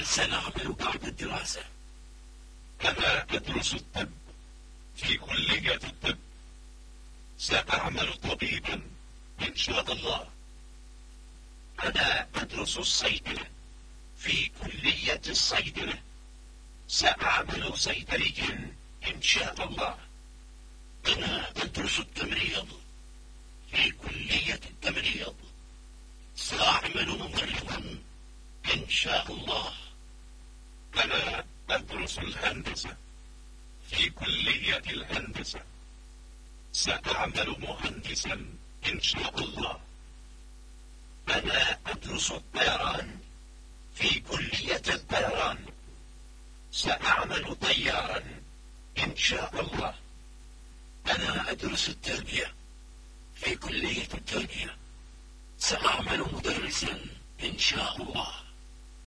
ماذا سنعمل بعد الدراسة؟ أنا أدرس الطب. في كلية الطب. سأعمل طبيبا إن شاء الله. أنا أدرس الصيدلة. في كلية الصيدلة. سأعمل صيدليا إن شاء الله. أنا أدرس التمريض. في كلية التمريض. سأعمل ممرضا إن شاء الله. أنا أدرس الهندسة. في كلية الهندسة. سأعمل مهندسا إن شاء الله. أنا أدرس الطيران. في كلية الطيران. سأعمل طيارا إن شاء الله. أنا أدرس التربية. في كلية التربية. سأعمل مدرسا إن شاء الله.